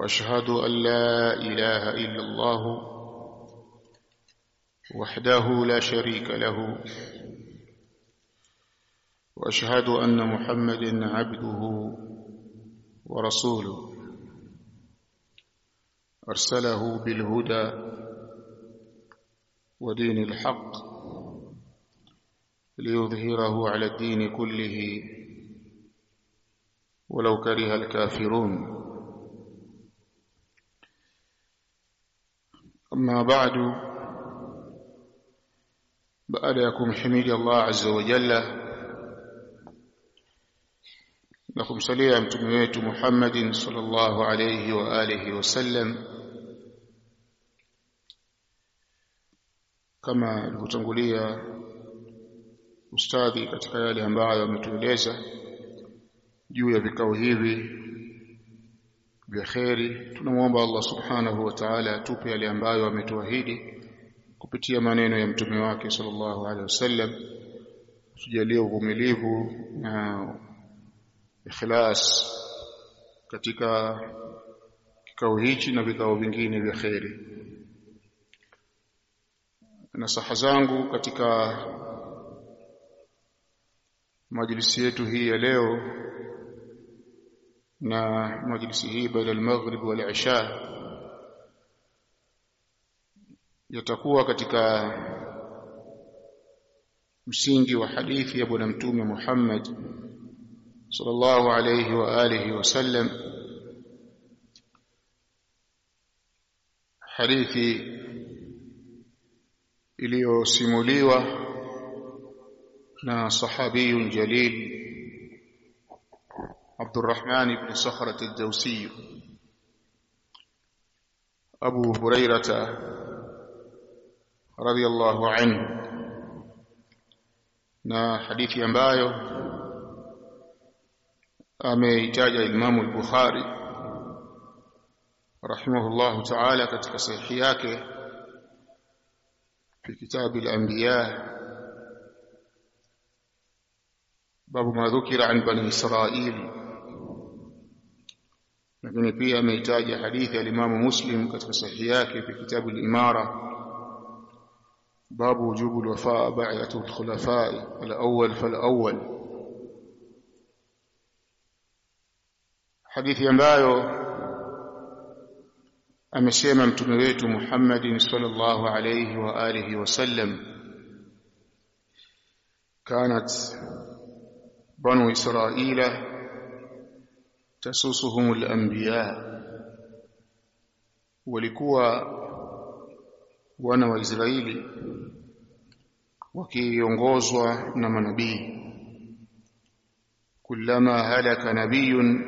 وأشهد أن لا إله إلا الله وحده لا شريك له وأشهد أن محمدا عبده ورسوله. أرسله بالهدى ودين الحق ليظهره على الدين كله ولو كره الكافرون. أما بعد بعد يكون حميد الله عز وجل لكم صلي على محمد صلى الله عليه وآله وسلم. كما لتنقلية أستاذي أتكالي أن بعد أن تقول juu ya vya kheri. Tunamwomba Allah subhanahu wa ta'ala atupe yale ambayo ametuahidi kupitia maneno ya mtume wake sallallahu alaihi wasallam tujalie uvumilivu na ikhlas katika kikao hichi na vikao vingine vya kheri. Nasaha zangu katika majlisi yetu hii ya leo na majlisi hii baada al-maghrib wal isha yatakuwa katika msingi wa hadithi ya bwana mtume Muhammad sallallahu alayhi wa alihi wasallam hadithi iliyosimuliwa na sahabiyun jalil عبد الرحمن بن صخرة الدوسي أبو هريرة رضي الله عنه. نا حديث ينبايو أمي تاج إمام البخاري رحمه الله تعالى كتك صحياك في كتاب الأنبياء باب ما ذكر عن بني إسرائيل lakini pia ameitaja hadithi ya Imam Muslim katika sahihi yake fi kitabu al-Imara babu wujubu al-wafa' ba'datu al-khulafa' al-awwal fal-awwal hadithi ambayo amesema mtume wetu Muhammad sallallahu alayhi wa alihi wasallam كانت بنو إسرائيل tasusuhum al-anbiya walikuwa wana wa Israeli wakiongozwa na manabii. Kullama halaka nabiyun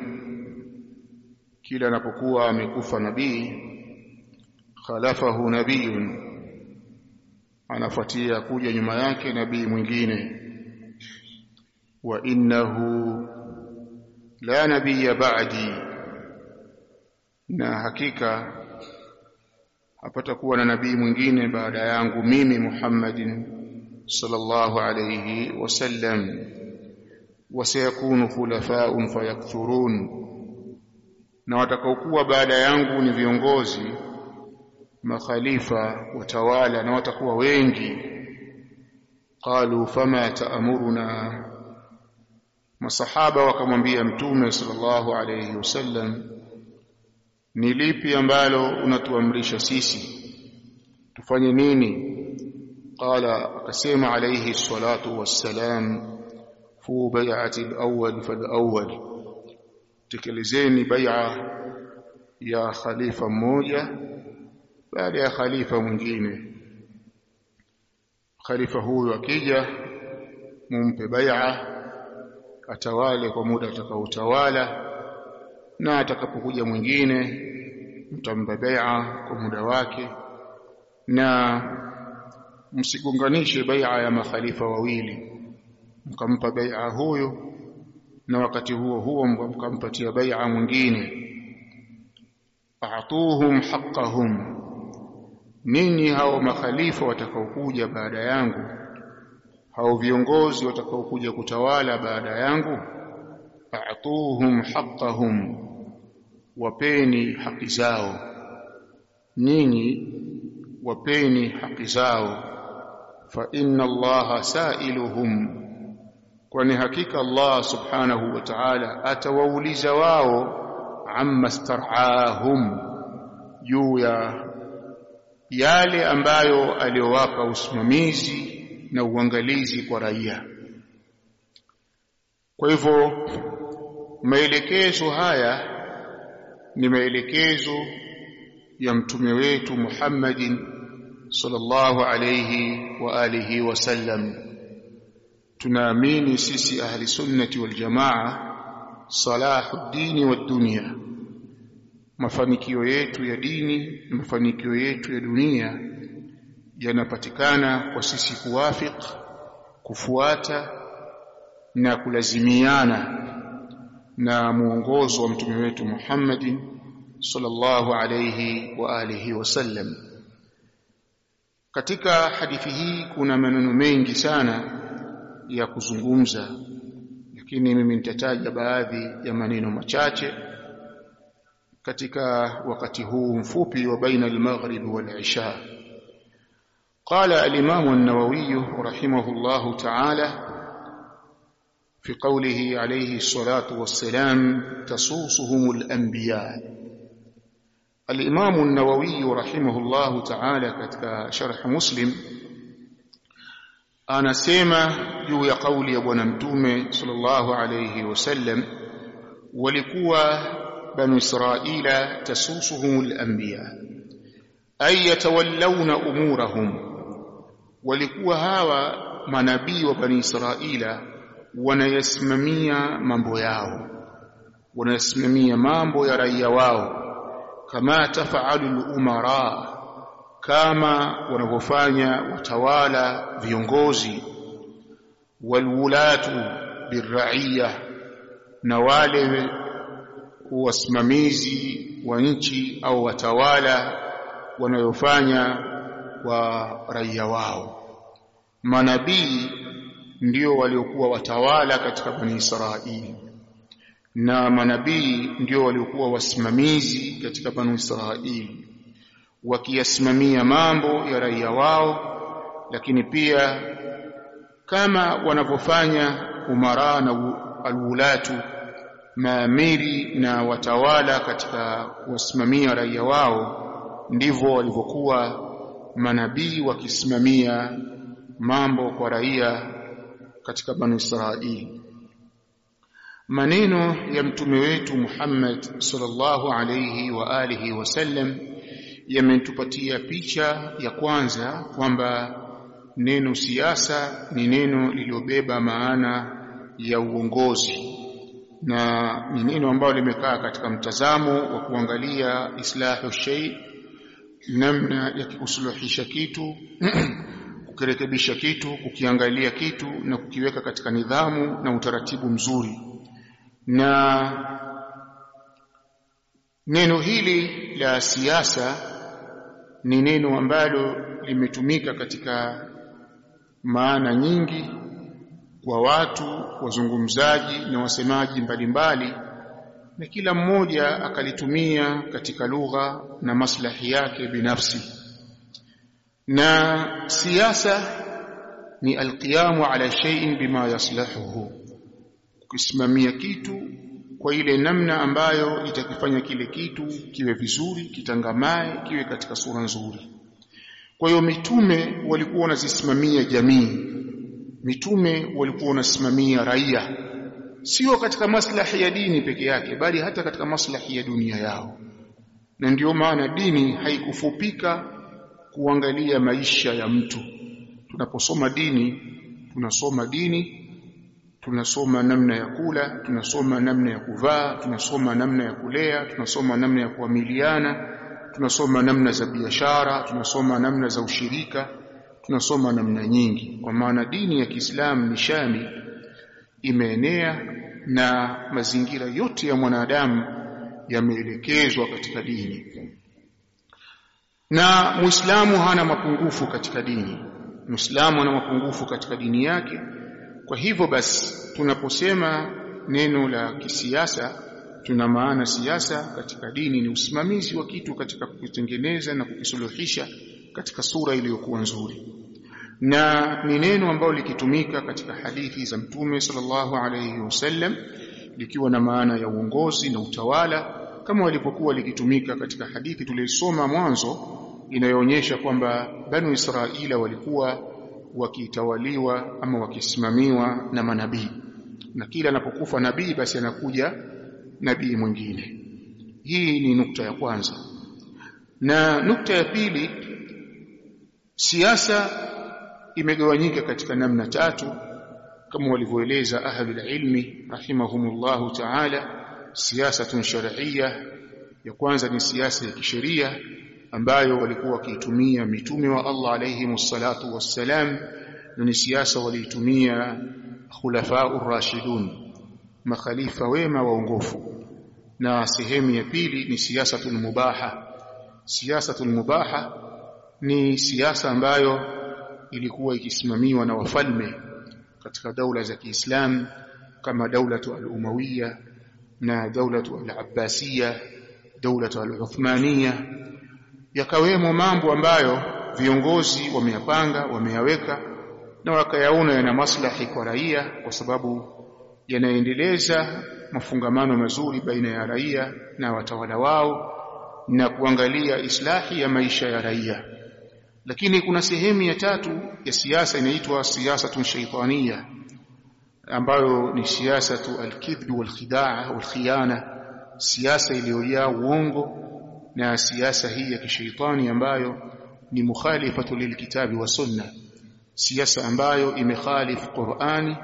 kila anapokuwa amekufa nabii khalafahu nabiyun anafuatia kuja nyuma yake nabii mwingine. Wa innahu la nabiyya ba'di. Na hakika hapata kuwa na nabii mwingine baada yangu mimi Muhammadin sallallahu alayhi wasallam wasayakunu khulafa'un fayakthurun. Na watakaokuwa baada yangu ni viongozi makhalifa watawala na watakuwa wengi. Qalu fama ta'muruna masahaba wakamwambia mtume sallallahu alayhi wasallam ni lipi ambalo unatuamrisha sisi tufanye nini qala akasema alayhi salatu wassalam fu bai'ati al-awwal fal-awwal tekelezeni bai'a ya khalifa mmoja baada ya khalifa mwingine khalifa huyu akija mumpe bai'a atawale kwa muda atakaotawala na atakapokuja mwingine mtampa bai'a kwa muda wake na msigonganishe bai'a ya makhalifa wawili. Mkampa bai'a huyo na wakati huo huo mkampatia bai'a mwingine. A'tuhum haqqahum ninyi hao makhalifa watakaokuja baada yangu hao viongozi watakaokuja kutawala baada yangu a'tuhum haqqahum wapeni haki zao. Ninyi wapeni haki zao. Fa inna allaha sa'iluhum kwani hakika Allah subhanahu wa ta'ala atawauliza wao amma star'ahum juu ya yale ambayo aliyowapa usimamizi na uangalizi kwa raia. Kwa hivyo maelekezo haya ni maelekezo ya mtume wetu Muhammadin sallallahu alayhi wa alihi wasallam tunaamini sisi ahli sunnati wal jamaa salahuddin wad dunia mafanikio yetu ya dini mafanikio yetu ya dunia yanapatikana kwa sisi kuwafik kufuata na kulazimiana na muongozo wa mtume wetu Muhammadin sallallahu alayhi wa alihi wasallam katika hadithi hii kuna maneno mengi sana ya kuzungumza lakini mimi nitataja baadhi ya maneno machache katika wakati huu mfupi wa baina al-maghrib wal-isha قال الإمام النووي رحمه الله تعالى في قوله عليه الصلاة والسلام تصوصهم الأنبياء الإمام النووي رحمه الله تعالى كتك مسلم أنا سيما يو يقول يا بنمتومي صلى الله عليه وسلم ولكوا بنو إسرائيل تسوسهم الأنبياء أي يتولون أمورهم walikuwa hawa manabii wa bani israila wanayasimamia mambo yao wanayasimamia mambo ya raia wao kama tafaalu al-umara kama wanavyofanya watawala viongozi walwulatu birraia na wale wasimamizi wa nchi au watawala wanayofanya wa raia wao manabii ndio waliokuwa watawala katika bani Israili. Na manabii ndio waliokuwa wasimamizi katika bani Israili wakiyasimamia mambo ya raia wao lakini pia kama wanavyofanya umara na alwulatu maamiri na watawala katika kuwasimamia raia wao ndivyo walivyokuwa manabii wakisimamia mambo kwa raia katika bani Israili maneno ya mtume wetu Muhammad sallallahu alayhi wa alihi wasallam yametupatia picha ya kwanza kwamba neno siasa ni neno lililobeba maana ya uongozi na ni neno ambalo limekaa katika mtazamo wa kuangalia islahu shay namna ya kusuluhisha kitu kukirekebisha kitu kukiangalia kitu na kukiweka katika nidhamu na utaratibu mzuri. Na neno hili la siasa ni neno ambalo limetumika katika maana nyingi kwa watu wazungumzaji na wasemaji mbalimbali na kila mmoja akalitumia katika lugha na maslahi yake binafsi na siasa ni alqiyamu ala shay'in bima yaslahuhu kusimamia kitu kwa ile namna ambayo itakifanya kile kitu kiwe vizuri kitangamae kiwe katika sura nzuri. Kwa hiyo mitume walikuwa wanazisimamia jamii. Mitume walikuwa wanasimamia raia. Sio katika maslahi ya dini peke yake bali hata katika maslahi ya dunia yao. Na ndiyo maana dini haikufupika kuangalia maisha ya mtu. Tunaposoma dini tunasoma dini tunasoma namna ya kula tunasoma namna ya kuvaa tunasoma namna ya kulea tunasoma namna ya kuamiliana tunasoma namna za biashara tunasoma namna za ushirika tunasoma namna nyingi. Kwa maana dini ya Kiislamu ni shami imeenea na mazingira yote ya mwanadamu yameelekezwa katika dini na muislamu hana mapungufu katika dini. Muislamu ana mapungufu katika dini yake. Kwa hivyo basi tunaposema neno la kisiasa tuna maana siasa katika dini. Ni usimamizi wa kitu katika kukitengeneza na kukisuluhisha katika sura iliyokuwa nzuri. Na ni neno ambalo likitumika katika hadithi za mtume sallallahu alayhi wasallam likiwa na maana ya uongozi na utawala kama walipokuwa likitumika katika hadithi tuliyosoma mwanzo inayoonyesha kwamba banu Israila walikuwa wakitawaliwa ama wakisimamiwa na manabii. Na kila anapokufa nabii basi anakuja nabii mwingine. Hii ni nukta ya kwanza. Na nukta ya pili siasa imegawanyika katika namna tatu kama walivyoeleza ahlul ilmi rahimahumullahu ta'ala siasa shar'iyya. Ya kwanza ni siasa ya kisheria ambayo walikuwa wakiitumia mitume wa Allah alayhi salatu wassalam na ni siasa waliitumia khulafau rashidun makhalifa wema waongofu. Na sehemu ya pili ni siasatul mubaha. Siasatul mubaha ni siasa ambayo ilikuwa ikisimamiwa na wafalme katika daula za Kiislamu kama daulatu al-Umawiya na daulatu al-Abbasiyya daulatu al-Uthmaniya yakawemo mambo ambayo viongozi wameyapanga wameyaweka na wakayaona yana maslahi kwa raia kwa sababu yanaendeleza mafungamano mazuri baina ya raia na watawala wao na kuangalia islahi ya maisha ya raia. Lakini kuna sehemu ya tatu ya siasa inaitwa siyasatun shaitania ambayo ni siasa tu alkidhb walkhidaa walkhiyana siasa iliyojaa uongo na siasa hii ya kishaitani ambayo ni mukhalifatu lilkitabi wa sunna. Siasa ambayo imekhalif Qur'ani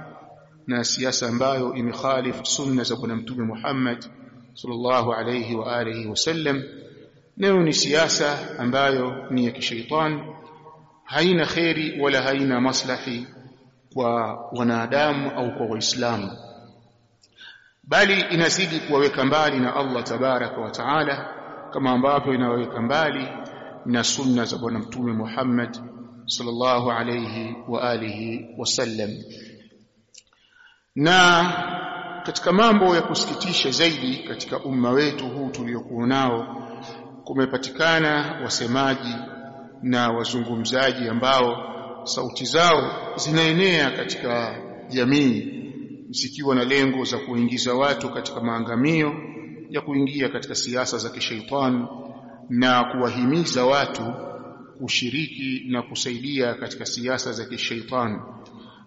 na siasa ambayo imekhalif sunna za bwana mtume Muhammad sallallahu alayhi wa alihi wasallam nayo ni siasa ambayo ni ya kishaitani. Haina kheri wala haina maslahi kwa wanadamu au kwa waislamu. Bali inazidi kuwaweka mbali na Allah tabaraka wa taala kama ambavyo inawaweka mbali na sunna za bwana mtume Muhammad sallallahu alayhi wa alihi wasallam na katika mambo ya kusikitisha zaidi katika umma wetu huu tuliokuwa nao kumepatikana wasemaji na wazungumzaji ambao sauti zao zinaenea katika jamii zikiwa na lengo za kuingiza watu katika maangamio ya kuingia katika siasa za kishaitani na kuwahimiza watu kushiriki na kusaidia katika siasa za kishaitani.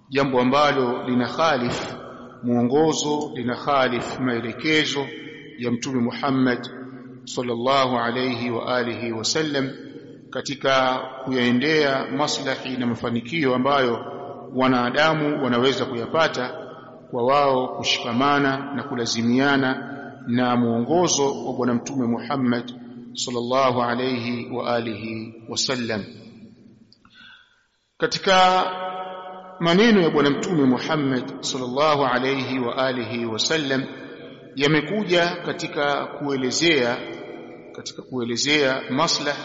Jambo ambalo lina khalif mwongozo lina khalif maelekezo ya mtume Muhammad sallallahu alayhi wa alihi wasallam katika kuyaendea maslahi na mafanikio ambayo wanadamu wanaweza kuyapata kwa wao kushikamana na kulazimiana na mwongozo wa bwana mtume Muhammad sallallahu alayhi wa alihi wasallam katika maneno ya bwana mtume Muhammad sallallahu alayhi wa alihi wasallam yamekuja katika kuelezea katika kuelezea maslah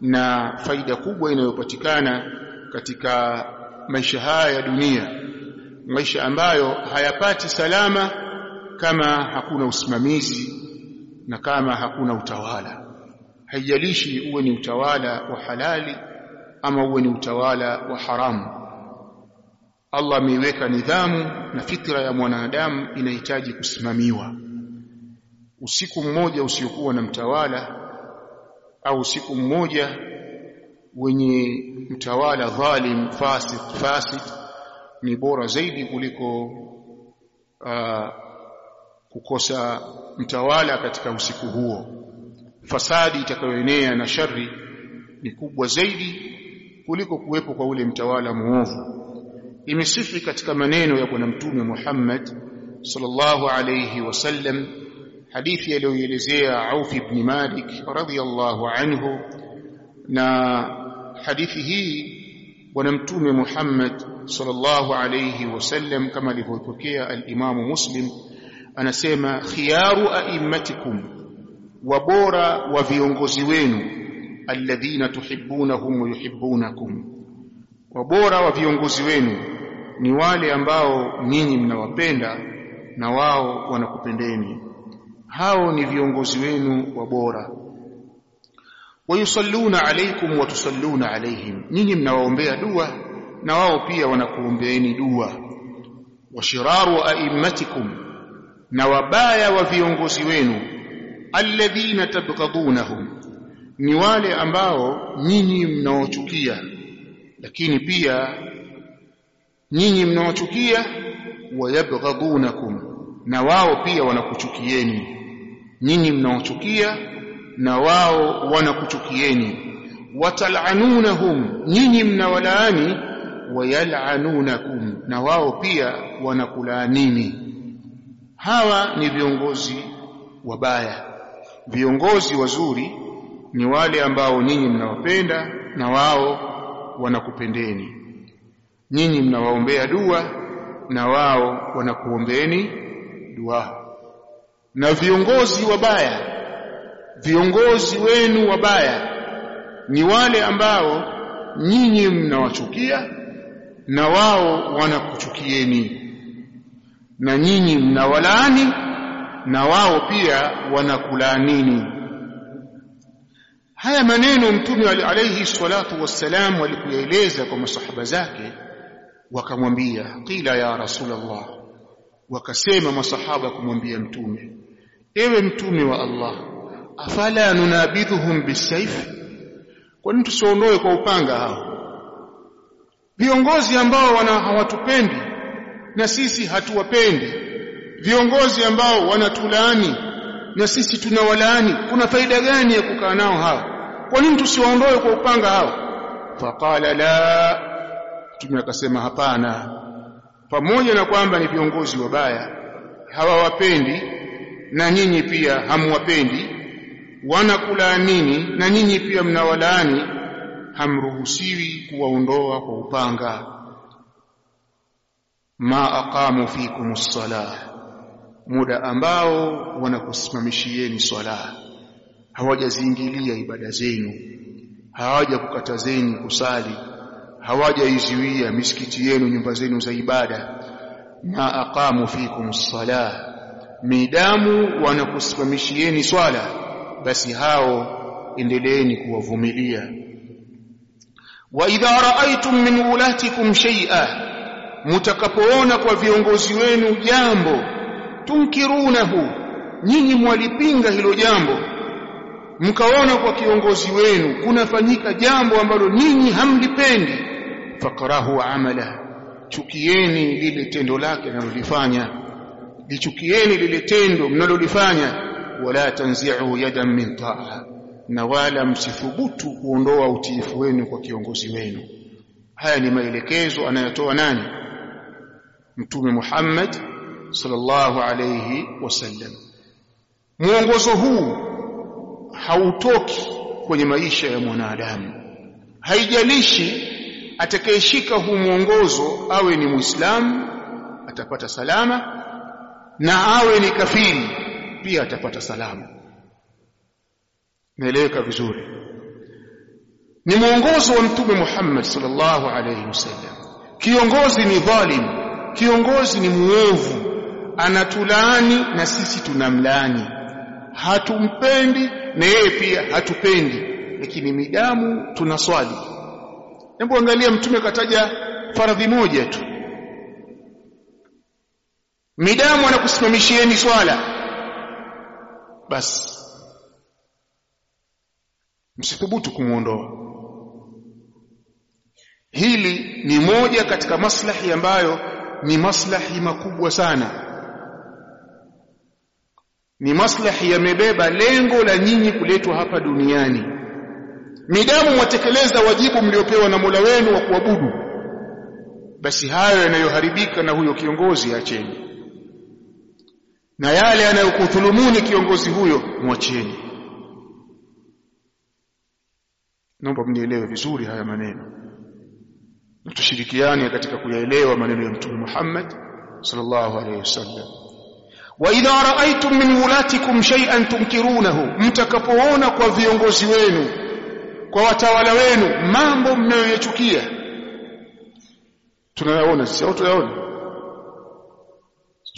na faida kubwa inayopatikana katika maisha haya ya dunia. Maisha ambayo hayapati salama kama hakuna usimamizi na kama hakuna utawala. Haijalishi uwe ni utawala wa halali ama uwe ni utawala wa haramu. Allah ameiweka nidhamu na fitra ya mwanadamu inahitaji kusimamiwa. Usiku mmoja usiokuwa na mtawala au usiku mmoja wenye mtawala dhalim fasid fasid ni bora zaidi kuliko uh, kukosa mtawala katika usiku huo. Fasadi itakayoenea na shari ni kubwa zaidi kuliko kuwepo kwa ule mtawala muovu imesifi katika maneno ya bwana mtume Muhammad sallallahu alayhi wasallam hadithi aliyoelezea Auf ibn Malik radhiyallahu anhu na hadithi hii bwana mtume Muhammad sallallahu alayhi wasallam kama alivyopokea al-Imam Muslim anasema khiyaru a'immatikum wa bora wa viongozi wenu alladhina tuhibbunahum wa yuhibbunakum. Wa bora wa viongozi wenu ni wale ambao ninyi mnawapenda na wao wanakupendeni. Hao ni viongozi wenu wa bora. Wayusalluna alaykum wa tusalluna alayhim ninyi mnawaombea dua na wao pia wanakuombeeni dua. Washiraru a'immatikum na wabaya wa viongozi wenu alladhina tabghadunahum ni wale ambao nyinyi mnaochukia lakini pia nyinyi mnaochukia wayabghadunakum na wao pia wanakuchukieni. Nyinyi mnaochukia na wao wanakuchukieni. Watal'anunahum nyinyi mnawalaani wayal'anunakum na wao pia wanakulaanini hawa ni viongozi wabaya. Viongozi wazuri ni wale ambao nyinyi mnawapenda na wao wanakupendeni. Nyinyi mnawaombea dua na wao wanakuombeeni dua. Na viongozi wabaya viongozi wenu wabaya ni wale ambao nyinyi mnawachukia na wao wanakuchukieni na nyinyi mnawalaani na wao pia wanakulaanini. Haya maneno mtume alayhi salatu wassalam walikueleza kwa masahaba zake wakamwambia qila ya rasulullah wakasema masahaba kumwambia mtume ewe mtume wa Allah afala nunabidhuhum bisayf? Kwa nini tusiondoe kwa upanga hao? Viongozi ambao wana hawatupendi na sisi hatuwapendi. Viongozi ambao wanatulaani na sisi tunawalaani kuna faida gani ya kukaa nao hao? Kwa nini tusiwaondoe kwa upanga hao? Faqala la. Mtume akasema hapana. Pamoja na kwamba ni viongozi wabaya hawawapendi na nyinyi pia hamwapendi wanakulaanini na nyinyi pia mnawalaani hamruhusiwi kuwaondoa kwa upanga ma aqamu fikum as-salah. Muda ambao wanakusimamishieni swala hawajaziingilia ibada zenu. Hawaja kukatazeni kusali. Hawajaiziwia misikiti yenu nyumba zenu za ibada. Ma aqamu fikum as-salah. Midamu wanakusimamishieni swala. Basi hao endeleeni kuwavumilia. Wa idha raaitum min ulatikum shay'a mutakapoona kwa viongozi wenu jambo tunkirunahu nyinyi mwalipinga hilo jambo. Mkaona kwa kiongozi wenu kunafanyika jambo ambalo nyinyi hamlipendi. Fakrahu amala chukieni lile tendo lake analolifanya lichukieni lile tendo mnalolifanya. Wala tanzi'u yadan min ta'a na wala msithubutu kuondoa utiifu wenu kwa kiongozi wenu. Haya ni maelekezo anayotoa nani mtume Muhammad sallallahu alayhi wasallam. Mwongozo huu hautoki kwenye maisha ya mwanadamu. Haijalishi atakayeshika huu mwongozo awe ni muislamu atapata salama na awe ni kafiri pia atapata salama. Naeleweka vizuri? Ni mwongozo wa mtume Muhammad sallallahu alayhi wasallam. Kiongozi ni dhalim kiongozi ni muovu anatulaani na sisi tunamlaani. Hatumpendi na yeye pia hatupendi lakini midamu tunaswali. Hebu angalia mtume kataja faradhi moja tu. Midamu anakusimamishieni swala. Basi msithubutu kumuondoa. Hili ni moja katika maslahi ambayo ni maslahi makubwa sana. Ni maslahi yamebeba lengo la nyinyi kuletwa hapa duniani. Midamu mwatekeleza wajibu mliopewa na Mola wenu wa kuabudu. Basi hayo yanayoharibika na huyo kiongozi acheni. Na yale yanayokudhulumuni kiongozi huyo mwacheni. Naomba mnielewe vizuri haya maneno tushirikiane katika kuyaelewa maneno ya mtume Muhammad sallallahu alayhi wasallam. Wa idha ra'aytum min wulatikum shay'an tunkirunahu mtakapoona kwa viongozi wenu kwa watawala wenu mambo mnayoyachukia tunayaona sisi au tunayaona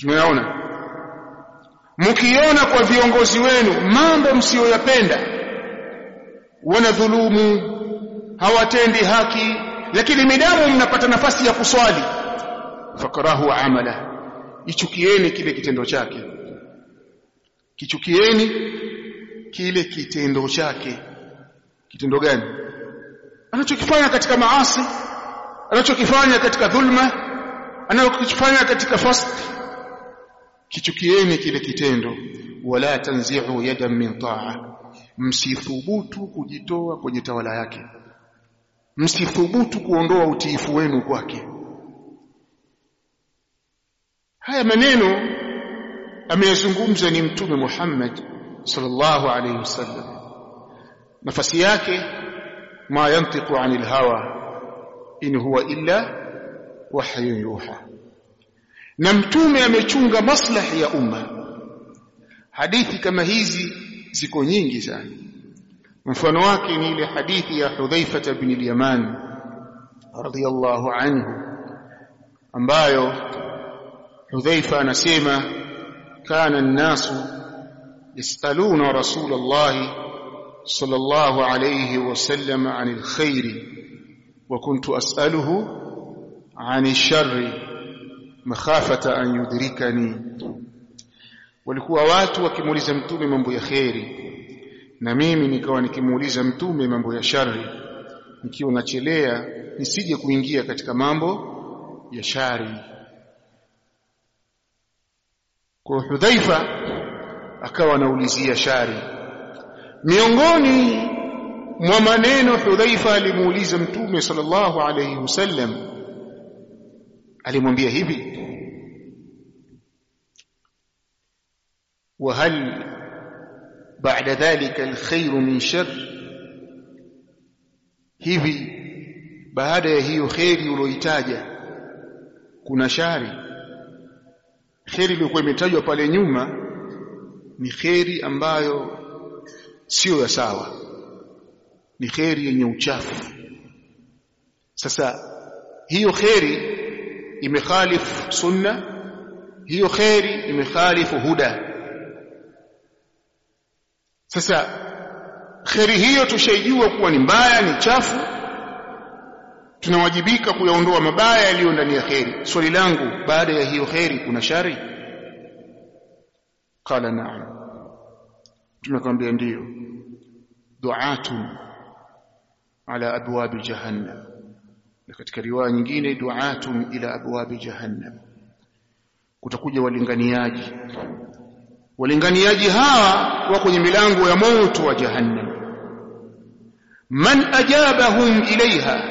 tunayaona. Mkiona kwa viongozi wenu mambo msiyoyapenda wanadhulumu hawatendi haki lakini midamu mnapata nafasi ya kuswali. Fakarahu amala. Ichukieni kile kitendo chake. Kichukieni kile kitendo chake. Kitendo gani? Anachokifanya katika maasi anachokifanya katika dhulma anachokifanya katika fasti kichukieni kile kitendo. Wala tanzi'u yadan min ta'a. Msithubutu kujitoa kwenye tawala yake msithubutu kuondoa utiifu wenu kwake. Haya maneno ameyazungumza ni mtume Muhammad sallallahu alayhi wasallam. Nafasi yake ma yantiqu anil hawa in huwa illa wahyun yuha. Na mtume amechunga maslahi ya umma. Hadithi kama hizi ziko nyingi sana مفهوم واكني لحديث يا حذيفة بن اليمان رضي الله عنه أمبايو حذيفة نسيمة كان الناس يسألون رسول الله صلى الله عليه وسلم عن الخير وكنت أسأله عن الشر مخافة أن يدركني. walikuwa watu wakimuuliza mtume mambo na mimi nikawa nikimuuliza mtume mambo ya shari. Nikiwa nachelea nisije kuingia katika mambo ya shari. Kwa Hudhaifa akawa anaulizia shari. Miongoni mwa maneno Hudhaifa alimuuliza mtume sallallahu alayhi wasallam alimwambia hivi wahal بعد ذلك الخير من شر hivi baada ya hiyo kheri uloitaja kuna shari kheri iliyokuwa imetajwa pale nyuma ni kheri ambayo sio ya sawa ni kheri yenye uchafu sasa hiyo kheri imekhalifu sunna hiyo kheri imekhalifu huda sasa kheri hiyo tushaijua kuwa ni mbaya ni chafu. Tunawajibika kuyaondoa mabaya yaliyo ndani ya kheri. Swali langu baada ya hiyo kheri kuna shari? Qala na'am. Tunakwambia ndiyo du'atun ala abwabi jahannam. Na katika riwaya nyingine du'atun ila abwabi jahannam. Kutakuja walinganiaji walinganiaji hawa wa kwenye milango ya moto wa jahannam. Man ajabahum ilaiha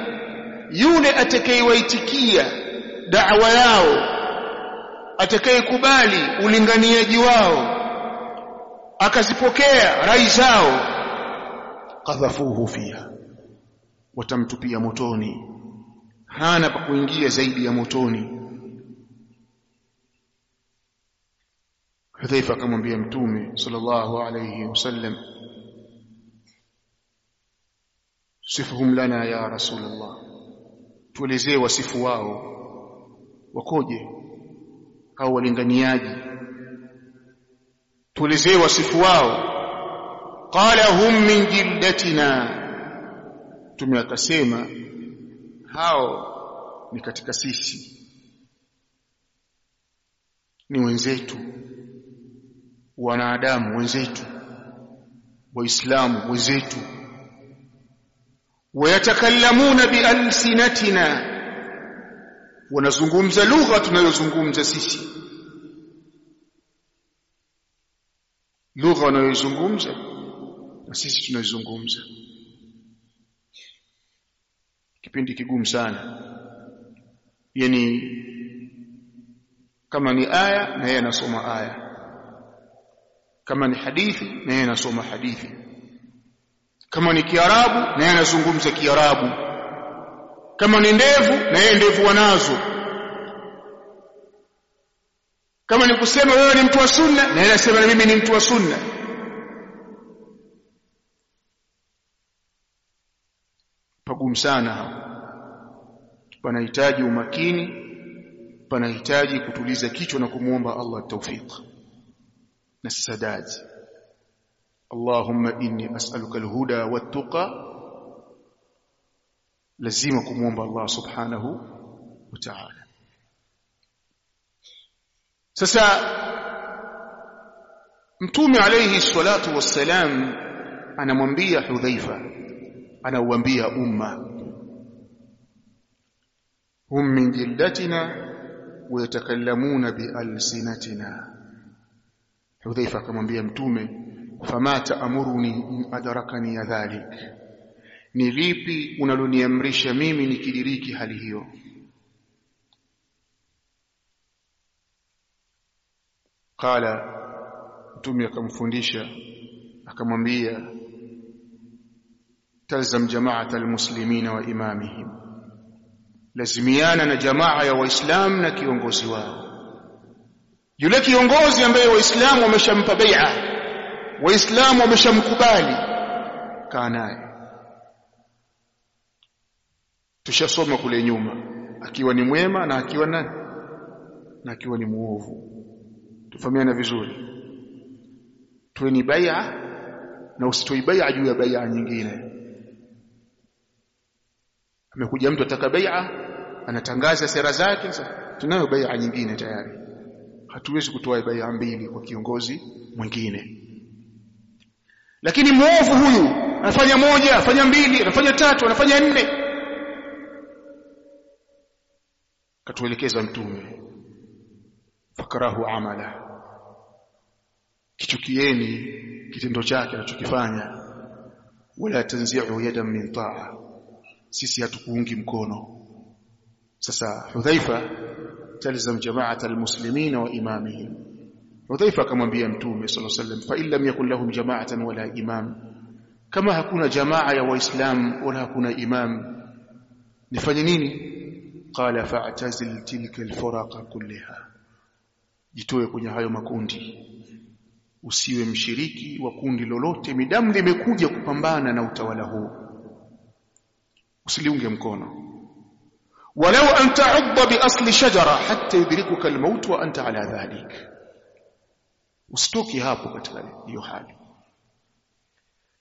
yule atakayewaitikia da'wa yao atakayekubali ulinganiaji wao akazipokea rai zao qadhafuhu fiha. Watamtupia motoni. Hana pa kuingia zaidi ya motoni Hudhaifa akamwambia Mtume sallallahu alayhi wasallam sifuhum lana ya Rasulullah. Tuelezee wasifu wao. Wakoje? Au walinganiaji. Tuelezee wasifu wao. Qala hum min jildatina. Mtume akasema hao ni katika sisi. Ni wenzetu wanadamu wenzetu waislamu wenzetu. Wayatakallamuna bialsinatina wanazungumza lugha tunayozungumza sisi. Lugha wanayozungumza na sisi tunaizungumza kipindi kigumu sana. Yani kama ni aya na yeye anasoma aya kama ni hadithi na yeye anasoma hadithi. Kama ni kiarabu na yeye anazungumza kiarabu. Kama ni ndevu na yeye ndevu wanazo. Kama ni kusema wewe ni mtu wa sunna na yeye anasema na mimi ni mtu wa sunna. Pagumu sana hapo. Panahitaji umakini panahitaji kutuliza kichwa na kumwomba Allah tawfiq na sadad Allahumma inni as'aluka alhuda wattaqa lazima kumwomba Allah subhanahu wa ta'ala sasa mtume alayhi salatu wassalam anamwambia Hudhaifa anauambia umma hum min jildatina wayatakallamuna bialsinatina Hudhaifa akamwambia mtume fama taamuruni in adrakani dhalik. Ni lipi unaloniamrisha mimi nikidiriki hali hiyo? Qala mtume akamfundisha akamwambia talzam jamaata almuslimina wa imamihim. Lazimiana na jamaa ya waislam na kiongozi wao yule kiongozi ambaye waislamu wameshampa bai'a waislamu wameshamkubali kaa naye. Tushasoma kule nyuma akiwa ni mwema na akiwa nani na akiwa ni muovu. Tufahamiane vizuri. Tuwe ni bai'a na usitoi bai'a juu ya bai'a nyingine. Amekuja mtu ataka bai'a anatangaza sera zake sasa tunayo bai'a nyingine tayari hatuwezi kutoa bai'a mbili kwa kiongozi mwingine. Lakini muovu huyu anafanya moja anafanya mbili anafanya tatu anafanya nne. Katuelekeza mtume fakarahu amala. Kichukieni kitendo chake anachokifanya. Wala tanzi'u yadan min ta'a. Sisi hatukuungi mkono. Sasa hudhaifa talzam jama'at almuslimina wa imamihim. Hudhaifa akamwambia mtume sallallahu alayhi wasallam fa illam yakul lahum jama'atan wala imam. Kama hakuna jamaa ya waislamu wala hakuna imam nifanye nini? Qala fa'tazil tilka alfuraqa kullaha jitoe kwenye hayo makundi. Usiwe mshiriki wa kundi lolote midamu limekuja kupambana na utawala huu. Usiliunge mkono ولو أن تعض بأصل شجرة حتى يدركك الموت وأنت على ذلك. واستوكي هابو يحال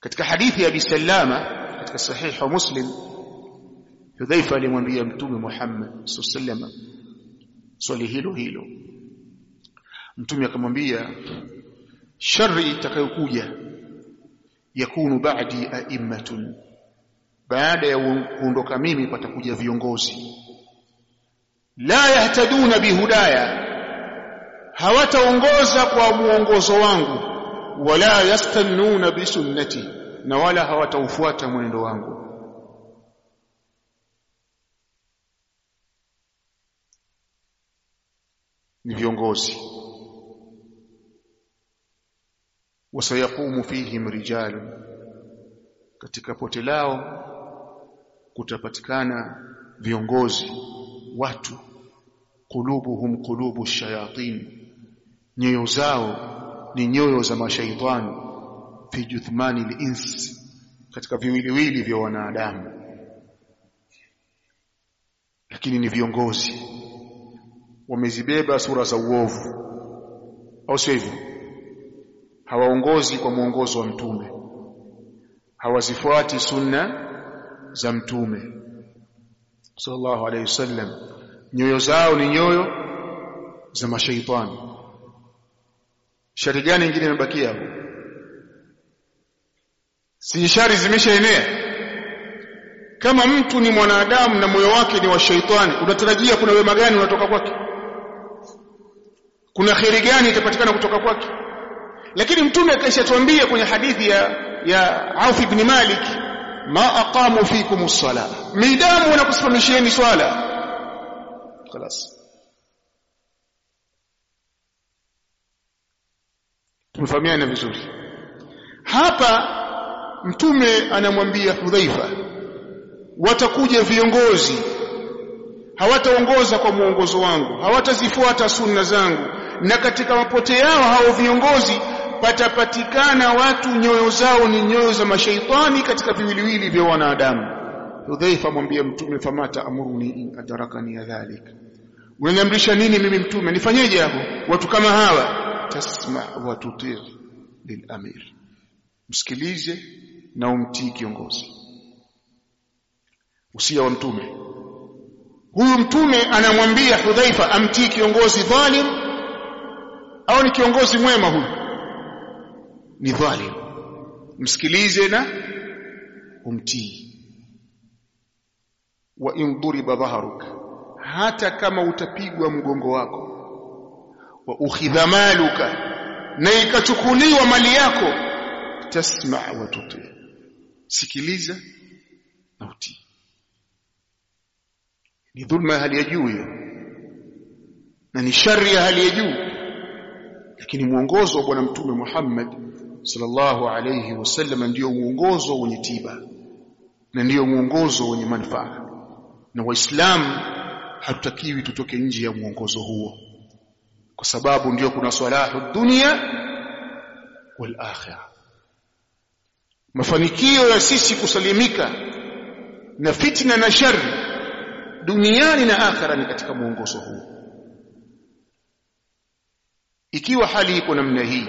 كتك حديث أبي سلامة كتك الصحيح ومسلم حذيفة لمن يمتوم محمد صلى الله عليه وسلم. صلي هيلو هيلو. mtume akamwambia shari تكوكويا يكون بعدي أئمة. Baada ya kuondoka mimi patakuja viongozi. La yahtaduna bihudaya hawataongoza kwa muongozo wangu wala yastannuna bisunnati na wala hawataufuata mwenendo wangu. Ni viongozi. Wasayaqumu fihim rijalun katika pote lao kutapatikana viongozi watu kulubuhum kulubu shayatin. Nyoyo zao ni nyoyo za mashaitani fi juthmani al-ins katika viwiliwili vya wanadamu. Lakini ni viongozi wamezibeba sura za uovu. Au sio hivyo? Hawaongozi kwa mwongozo wa mtume hawazifuati sunna za mtume sallallahu alayhi wasallam. Nyoyo zao ni nyoyo za mashaitani. Shari gani nyingine imebakia? Hapo si shari zimeshaenea? Kama mtu ni mwanadamu na moyo wake ni wa shaitani unatarajia kuna wema gani unatoka kwake? Kuna kheri gani itapatikana kutoka kwake? Lakini mtume akashatuambia kwenye hadithi ya ya Auf ibn Malik ma aqamu fikum as-sala midamu wanakusimamishieni swala خلاص tumefahamiana vizuri hapa mtume anamwambia Hudhaifa watakuja viongozi hawataongoza kwa mwongozo wangu hawatazifuata sunna zangu na katika mapote yao hao viongozi patapatikana watu nyoyo zao ni nyoyo za mashaitani katika viwiliwili vya wanadamu. Hudhaifa mwambia mtume famata amruni in adarakani dhalik. Unaniamrisha nini mimi mtume? Nifanyeje hapo? Watu kama hawa? Tasma wa tutir lilamir msikilize na umtii kiongozi. Usia wa mtume. Huyu mtume anamwambia Hudhaifa amtii kiongozi dhalim au ni kiongozi mwema huyu ni dhalim msikilize na umtii wa in duriba hata kama utapigwa mgongo wako. Wa ukhidha maluka. Na ikachukuliwa mali yako. Tasma wa tuti. Sikiliza na utii ni dhulma ya hali ya juu hiyo. Na ni shari ya hali ya juu. Lakini mwongozo wa bwana mtume Muhammad sallallahu alayhi wasallam ndio mwongozo wenye tiba na ndio mwongozo wenye manufaa. Na waislamu hatutakiwi tutoke nje ya mwongozo huo kwa sababu ndio kuna salahu dunia wal akhirah. Mafanikio ya sisi kusalimika na fitna na shari duniani na akhira ni katika mwongozo huo. Ikiwa hali iko namna hii